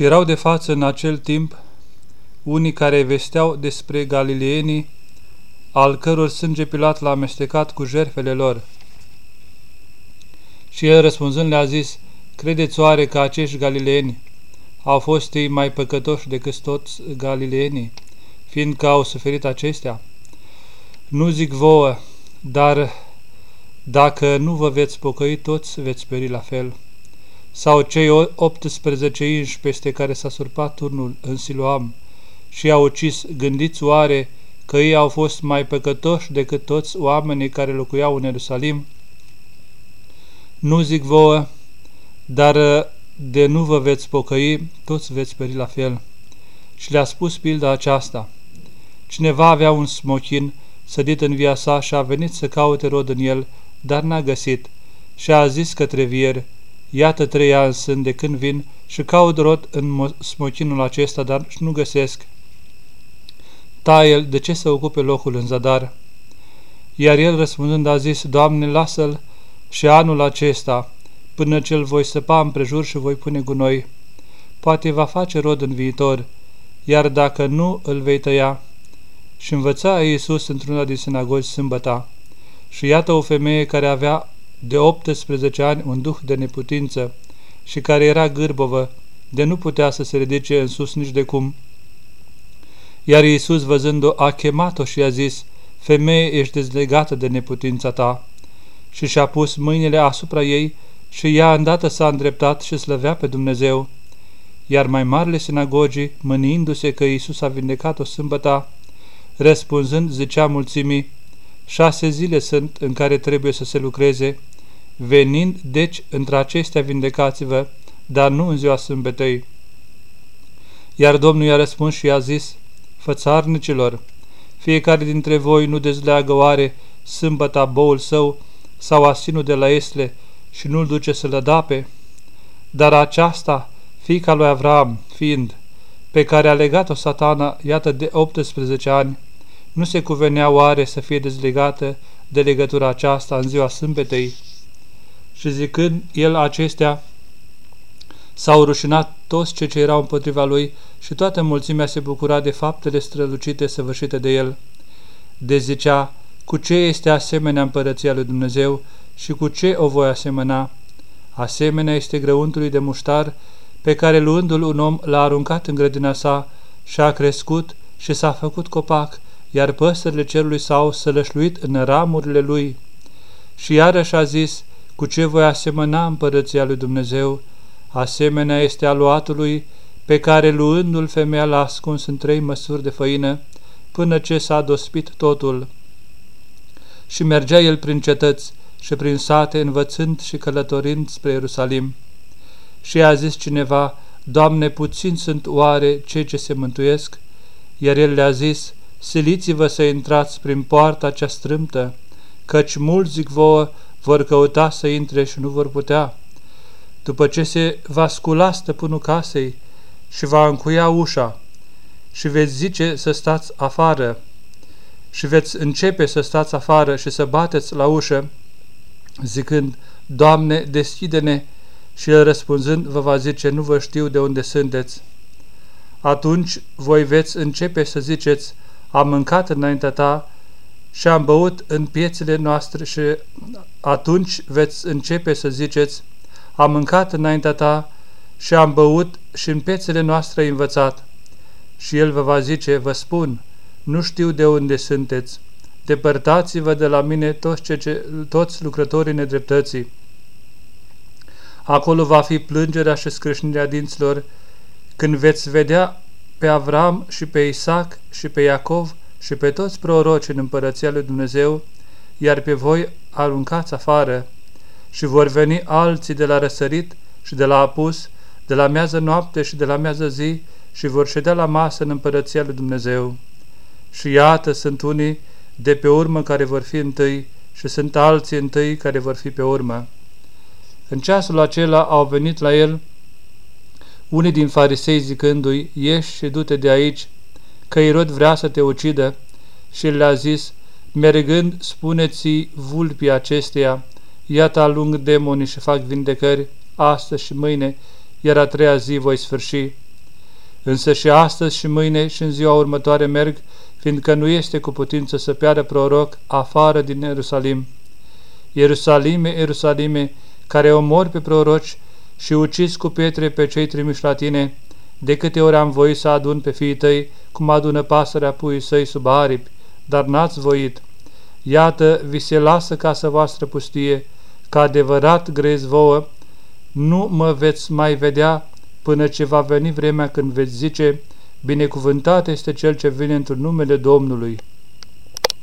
Și erau de față în acel timp unii care vesteau despre galileenii, al căror sânge Pilat l-a amestecat cu jerfele lor. Și el răspunzând le-a zis, Credeți oare că acești galileeni au fost ei mai păcătoși decât toți galileenii, fiindcă au suferit acestea? Nu zic vouă, dar dacă nu vă veți pocăi, toți veți peri la fel. Sau cei 18 inși peste care s-a surpat turnul în Siloam și i-au ucis, gândiți oare că ei au fost mai păcătoși decât toți oamenii care locuiau în Ierusalim? Nu zic vouă, dar de nu vă veți pocăi, toți veți peri la fel. Și le-a spus pilda aceasta. Cineva avea un smochin sădit în via sa și a venit să caute rod în el, dar n-a găsit și a zis către vier, Iată trei ani sunt de când vin și caut rod în smochinul acesta, dar nu găsesc. Ta el, de ce să ocupe locul în zadar? Iar el răspunzând a zis, Doamne, lasă-l și anul acesta, până ce-l voi săpa împrejur și voi pune gunoi. Poate va face rod în viitor, iar dacă nu, îl vei tăia. Și învăța Iisus într-una din sinagogi sâmbăta. Și iată o femeie care avea de 18 ani un duh de neputință și care era gârbovă, de nu putea să se ridice în sus nici de cum. Iar Iisus, văzând-o, a chemat-o și a zis, Femeie, ești dezlegată de neputința ta. Și și-a pus mâinile asupra ei și ea îndată s-a îndreptat și slăvea pe Dumnezeu. Iar mai marile sinagogii, mâniindu-se că Iisus a vindecat-o sâmbăta, răspunzând, zicea mulțimii, șase zile sunt în care trebuie să se lucreze, venind, deci, între acestea vindecați-vă, dar nu în ziua sâmbetei. Iar Domnul i-a răspuns și i-a zis, fățarnicilor, fiecare dintre voi nu dezleagă oare sâmbăta boul său sau asinul de la esle și nu-l duce să lădape? Dar aceasta, fiica lui Avram, fiind, pe care a legat-o satana, iată de 18 ani, nu se cuvenea oare să fie dezlegată de legătura aceasta în ziua sâmbetei? Și zicând el acestea, s-au rușinat toți cei ce erau împotriva lui și toată mulțimea se bucura de faptele strălucite săvârșite de el. De zicea, cu ce este asemenea împărăția lui Dumnezeu și cu ce o voi asemăna? Asemenea este grăuntului de muștar pe care luându-l un om l-a aruncat în grădina sa și a crescut și s-a făcut copac, iar păsările cerului s-au sălășluit în ramurile lui. Și iarăși a zis, cu ce voi asemăna împărăția lui Dumnezeu? Asemenea este aluatului pe care luându-l femeia l-a ascuns în trei măsuri de făină, până ce s-a dospit totul. Și mergea el prin cetăți și prin sate, învățând și călătorind spre Ierusalim. Și a zis cineva, Doamne, puțin sunt oare cei ce se mântuiesc? Iar el le-a zis, siliți-vă să intrați prin poarta cea strâmtă, căci mulți, zic vouă, vor căuta să intre și nu vor putea. După ce se va scula stăpânul casei și va încuia ușa și veți zice să stați afară și veți începe să stați afară și să bateți la ușă, zicând, Doamne, deschide-ne, și el răspunzând vă va zice, nu vă știu de unde sunteți. Atunci voi veți începe să ziceți, am mâncat înaintea ta și am băut în piețele noastre și atunci veți începe să ziceți, am mâncat înaintea ta și am băut și în piețele noastre învățat. Și el vă va zice, vă spun, nu știu de unde sunteți, depărtați-vă de la mine toți, ce, ce, toți lucrătorii nedreptății. Acolo va fi plângerea și scrâșnirea dinților, când veți vedea pe Avram și pe Isaac și pe Iacov și pe toți prorocii în împărăția lui Dumnezeu, iar pe voi aruncați afară și vor veni alții de la răsărit și de la apus, de la miază noapte și de la miază zi și vor ședea la masă în împărăția lui Dumnezeu. Și iată sunt unii de pe urmă care vor fi întâi și sunt alții întâi care vor fi pe urmă. În ceasul acela au venit la el unii din farisei zicându-i, ieși și du-te de aici, că Irod vrea să te ucidă, și le-a zis, mergând, spuneți vulpii acesteia, iată alung demonii și fac vindecări, astăzi și mâine, iar a treia zi voi sfârși. Însă și astăzi și mâine și în ziua următoare merg, fiindcă nu este cu putință să piară proroc afară din Ierusalim. Ierusalime, Ierusalime, care omori pe proroci și uciți cu pietre pe cei trimiși la tine, de câte ori am voit să adun pe fiii tăi, cum adună pasărea puii săi sub aripi, dar n-ați voit. Iată, vi se lasă casa voastră pustie, ca adevărat grez vouă, nu mă veți mai vedea până ce va veni vremea când veți zice, binecuvântat este cel ce vine într numele Domnului.